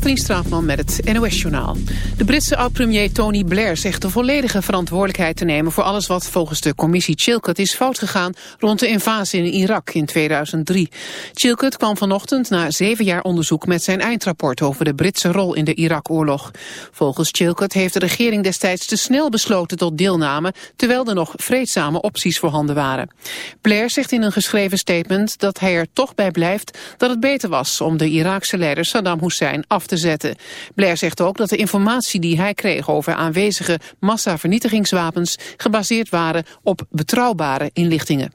Katrien Straatman met het NOS-journaal. De Britse oud-premier Tony Blair zegt de volledige verantwoordelijkheid te nemen... voor alles wat volgens de commissie Chilcot is fout gegaan... rond de invasie in Irak in 2003. Chilcot kwam vanochtend na zeven jaar onderzoek... met zijn eindrapport over de Britse rol in de Irak-oorlog. Volgens Chilcot heeft de regering destijds te snel besloten tot deelname... terwijl er nog vreedzame opties voorhanden waren. Blair zegt in een geschreven statement dat hij er toch bij blijft... dat het beter was om de Iraakse leider Saddam Hussein af te zetten. Blair zegt ook dat de informatie die hij kreeg over aanwezige massavernietigingswapens gebaseerd waren op betrouwbare inlichtingen.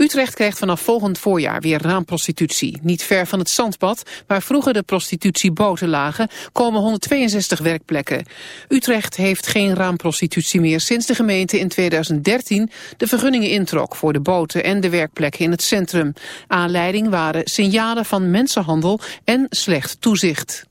Utrecht krijgt vanaf volgend voorjaar weer raamprostitutie. Niet ver van het zandpad, waar vroeger de prostitutieboten lagen, komen 162 werkplekken. Utrecht heeft geen raamprostitutie meer sinds de gemeente in 2013 de vergunningen introk voor de boten en de werkplekken in het centrum. Aanleiding waren signalen van mensenhandel en slecht toezicht.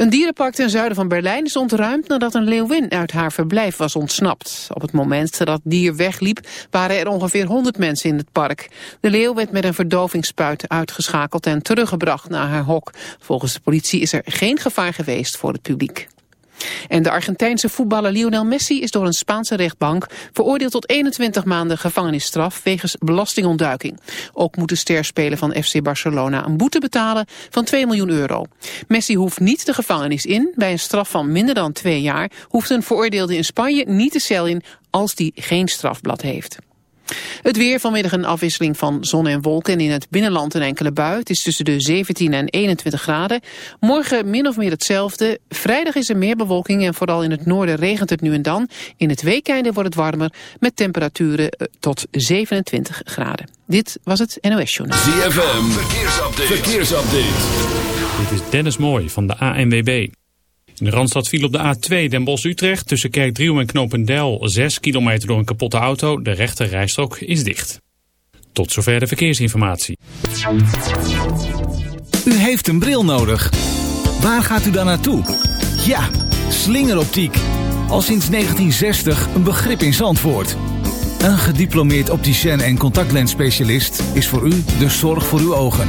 Een dierenpark ten zuiden van Berlijn is ontruimd nadat een leeuwin uit haar verblijf was ontsnapt. Op het moment dat het dier wegliep waren er ongeveer 100 mensen in het park. De leeuw werd met een verdovingsspuit uitgeschakeld en teruggebracht naar haar hok. Volgens de politie is er geen gevaar geweest voor het publiek. En de Argentijnse voetballer Lionel Messi is door een Spaanse rechtbank veroordeeld tot 21 maanden gevangenisstraf wegens belastingontduiking. Ook moet de sterspeler van FC Barcelona een boete betalen van 2 miljoen euro. Messi hoeft niet de gevangenis in. Bij een straf van minder dan twee jaar hoeft een veroordeelde in Spanje niet de cel in als die geen strafblad heeft. Het weer vanmiddag een afwisseling van zon en wolken en in het binnenland een enkele bui. Het is tussen de 17 en 21 graden. Morgen min of meer hetzelfde. Vrijdag is er meer bewolking en vooral in het noorden regent het nu en dan. In het weekende wordt het warmer met temperaturen eh, tot 27 graden. Dit was het NOS Journaal. ZFM, verkeersupdate. verkeersupdate. Dit is Dennis Mooij van de ANWB. De Randstad viel op de A2 Den Bosch-Utrecht tussen Kerkdriel en Knopendel 6 kilometer door een kapotte auto. De rechte rijstrook is dicht. Tot zover de verkeersinformatie. U heeft een bril nodig. Waar gaat u dan naartoe? Ja, slingeroptiek. Al sinds 1960 een begrip in Zandvoort. Een gediplomeerd opticien en contactlensspecialist is voor u de zorg voor uw ogen.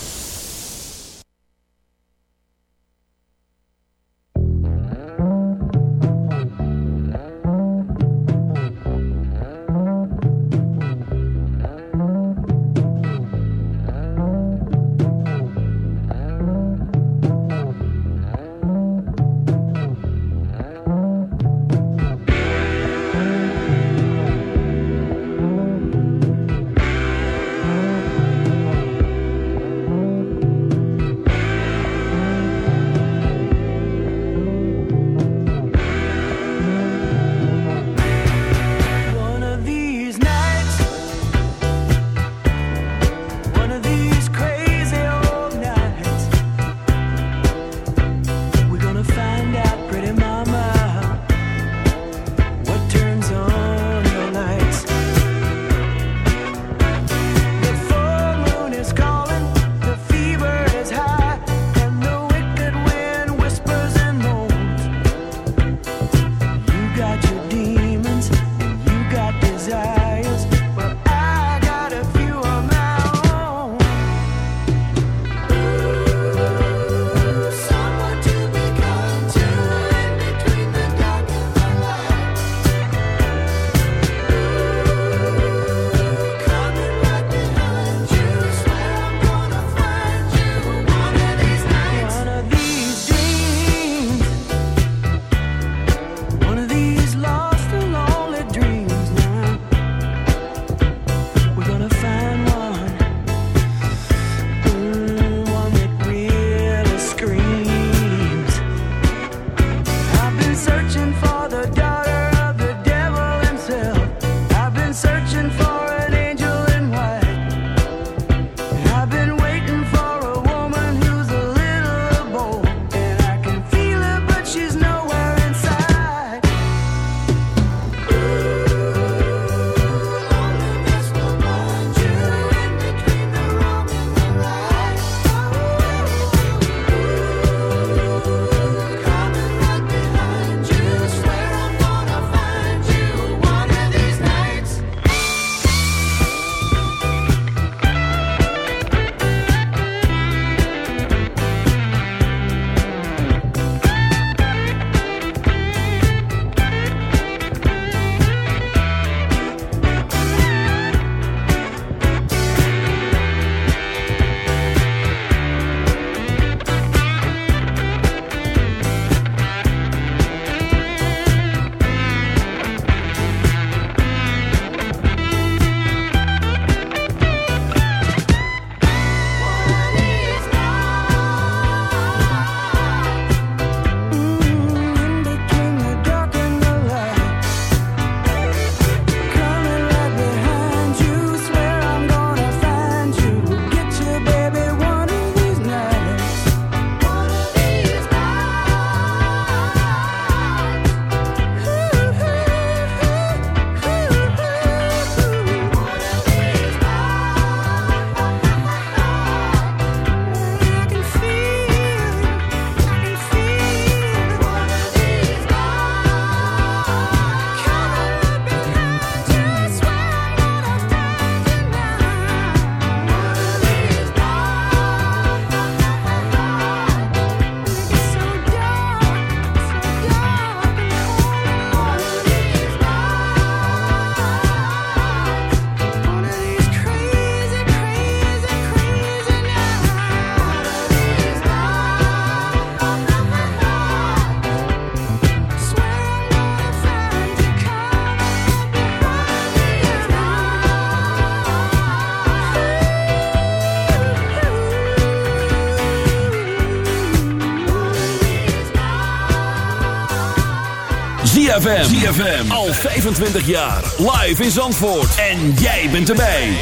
Al 25 jaar. Live in Zandvoort. En jij bent erbij.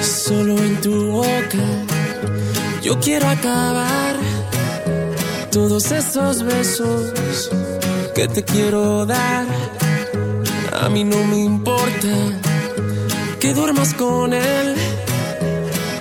Solo en tu boca. Yo quiero acabar todos esos besos que te quiero dar. A mí no me importa que duermas con él,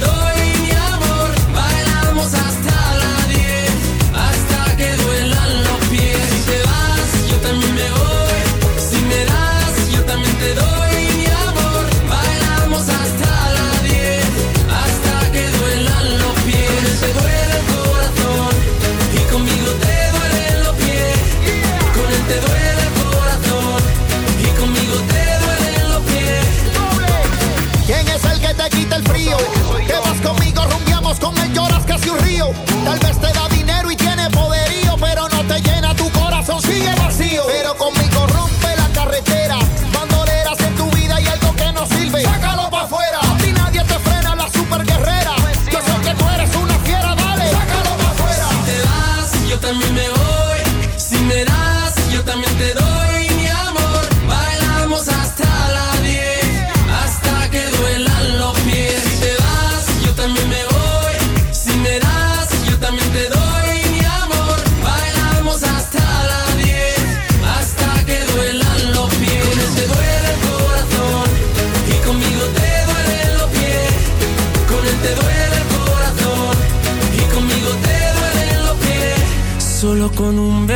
yo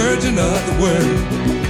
virgin of the world.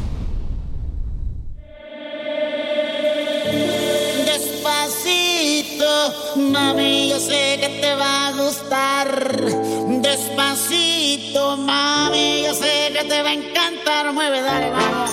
mueve, dale, vamos.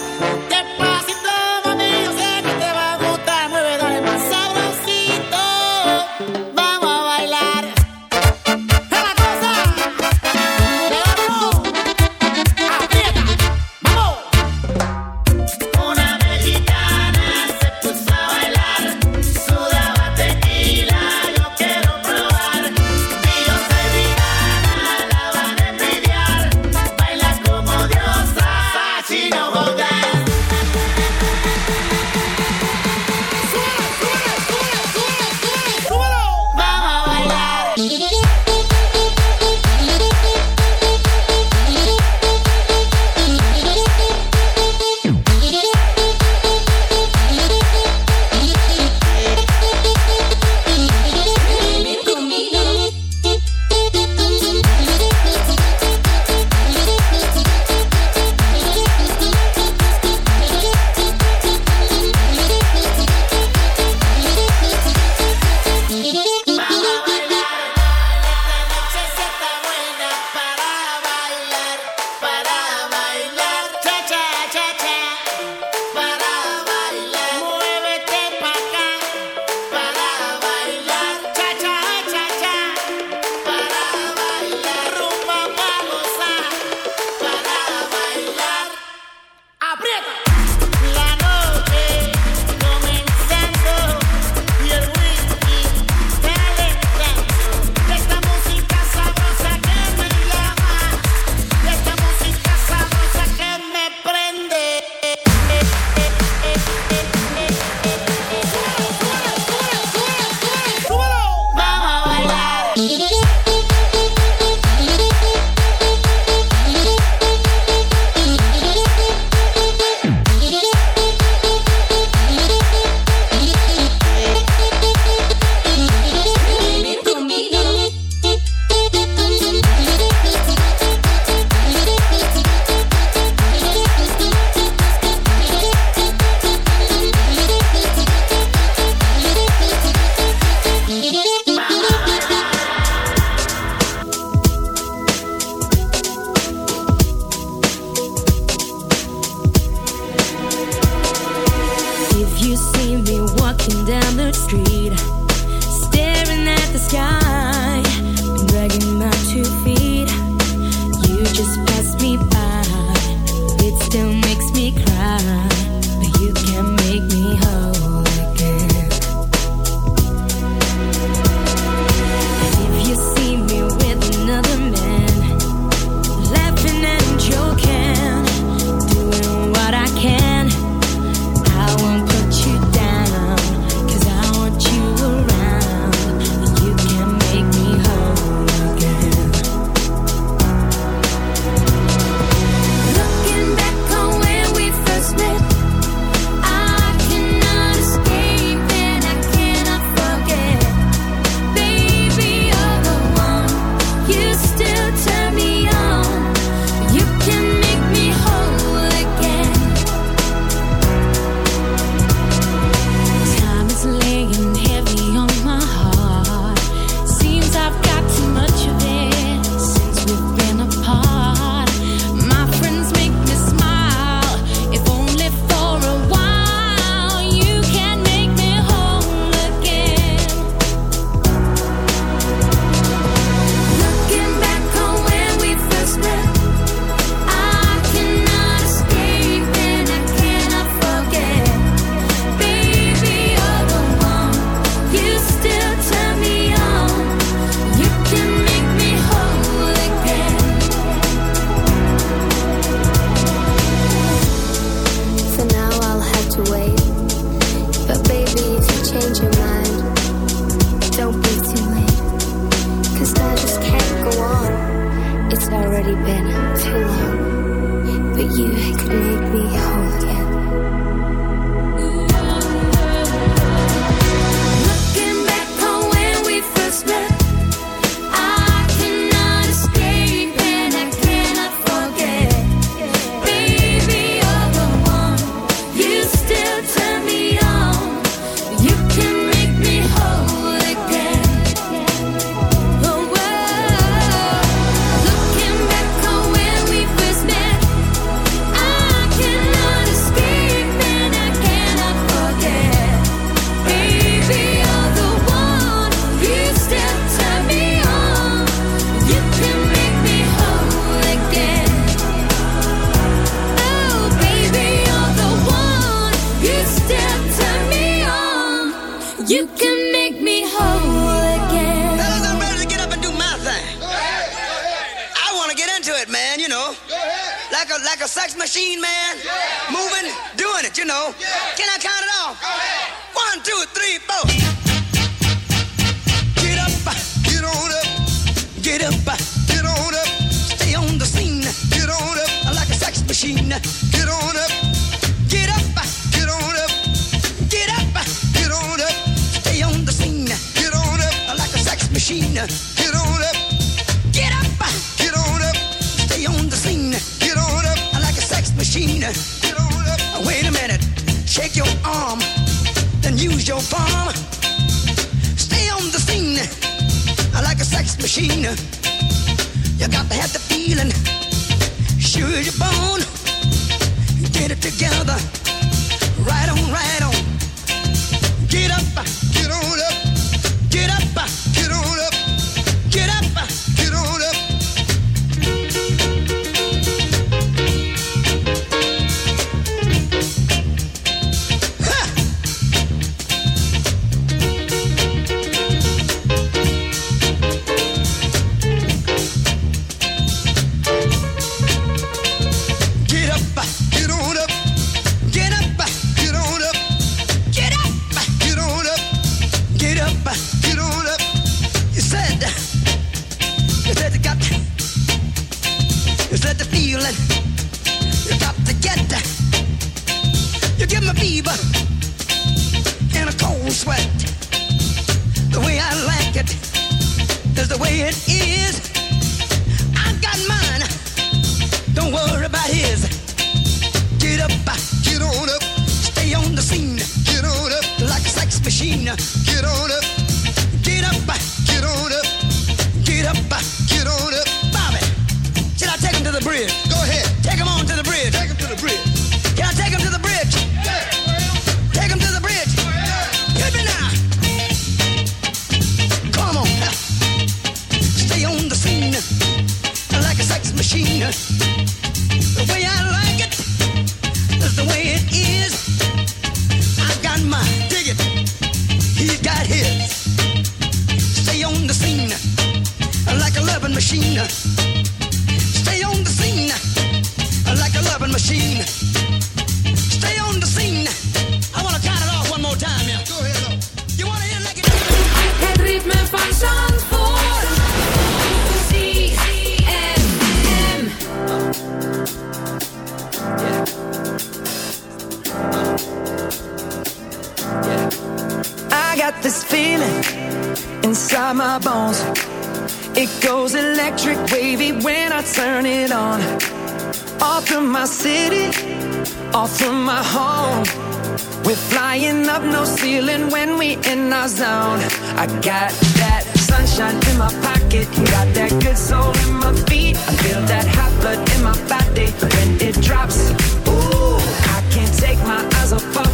this feeling inside my bones. It goes electric wavy when I turn it on. All through my city, all through my home. We're flying up no ceiling when we in our zone. I got that sunshine in my pocket, got that good soul in my feet. I feel that hot blood in my body when it drops. Ooh, I can't take my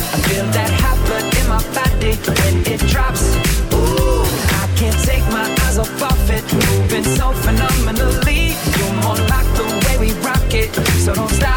I feel that hot blood in my body when it drops. Ooh, I can't take my eyes off it. Moving so phenomenally. You're more like the way we rock it. So don't stop.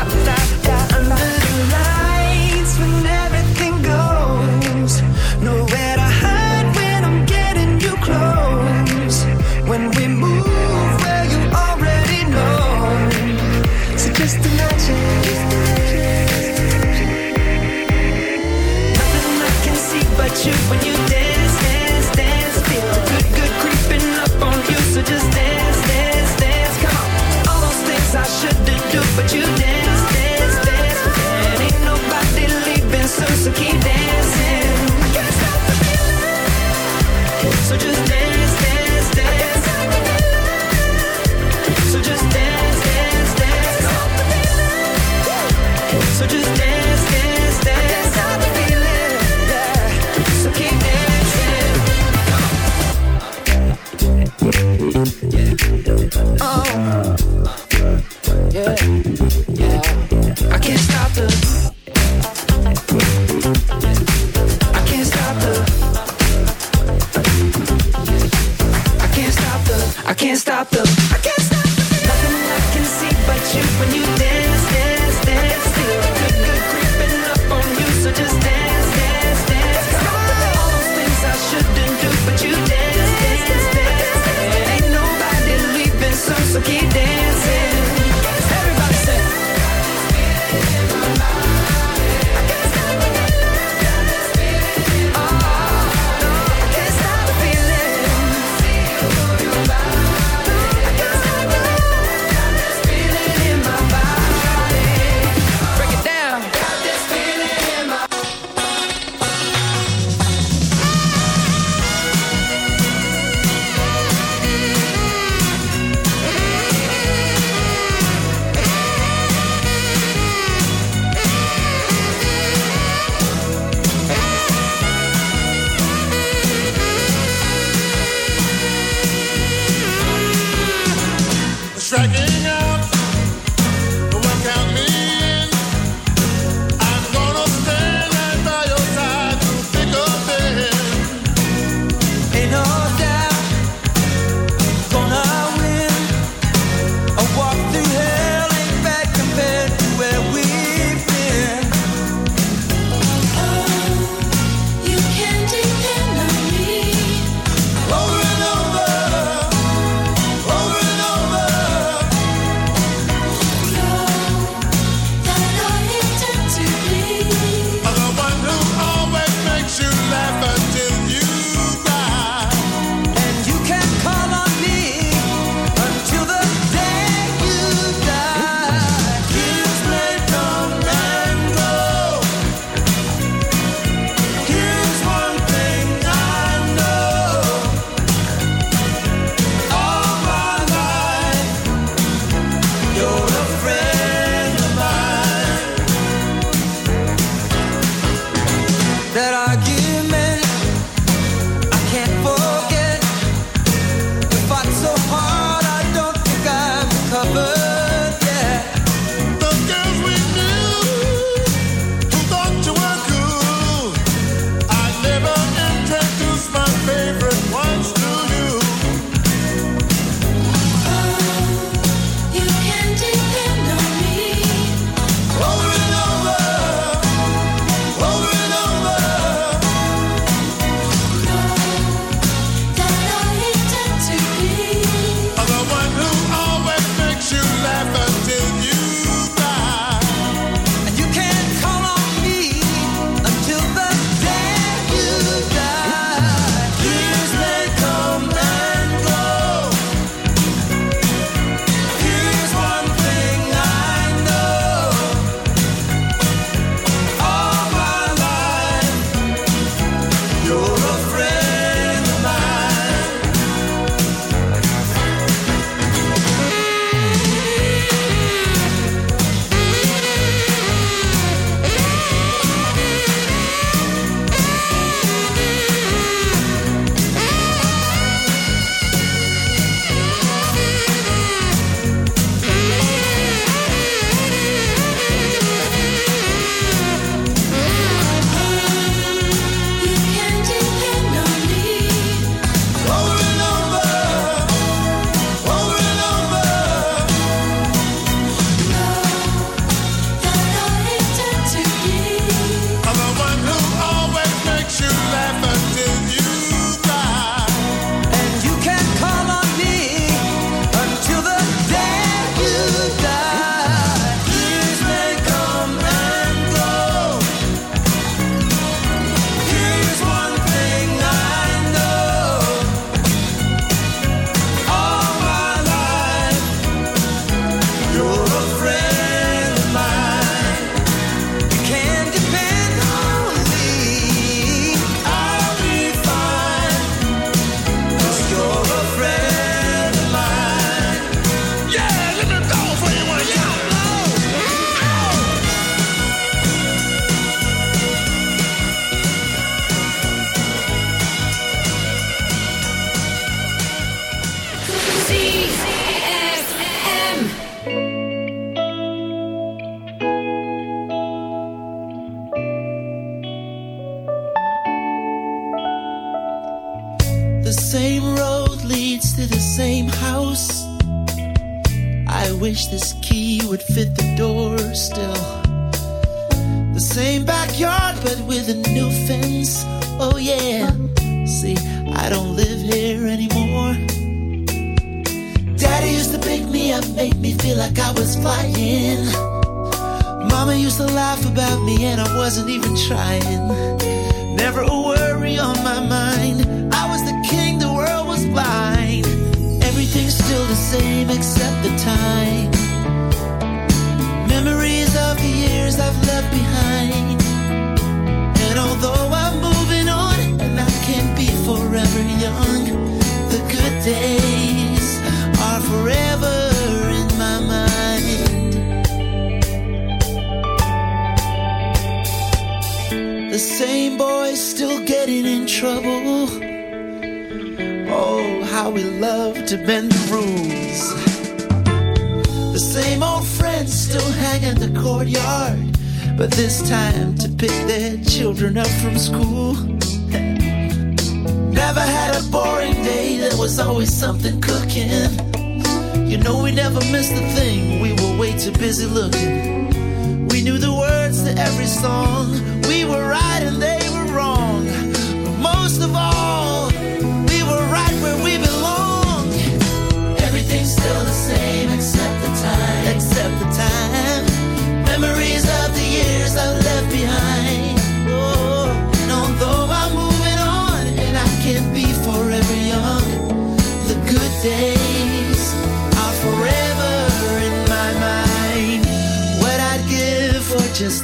every song we were writing there.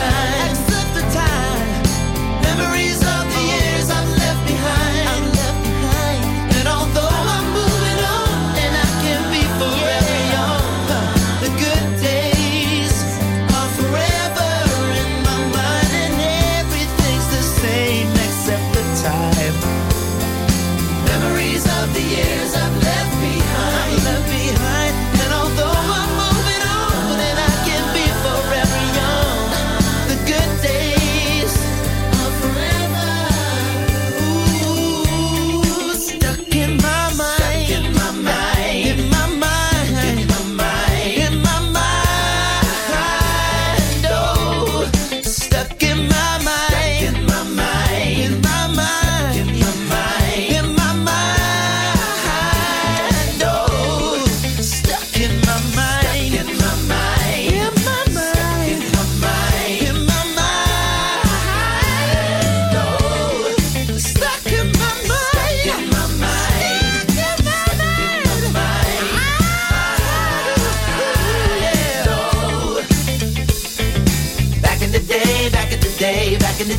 time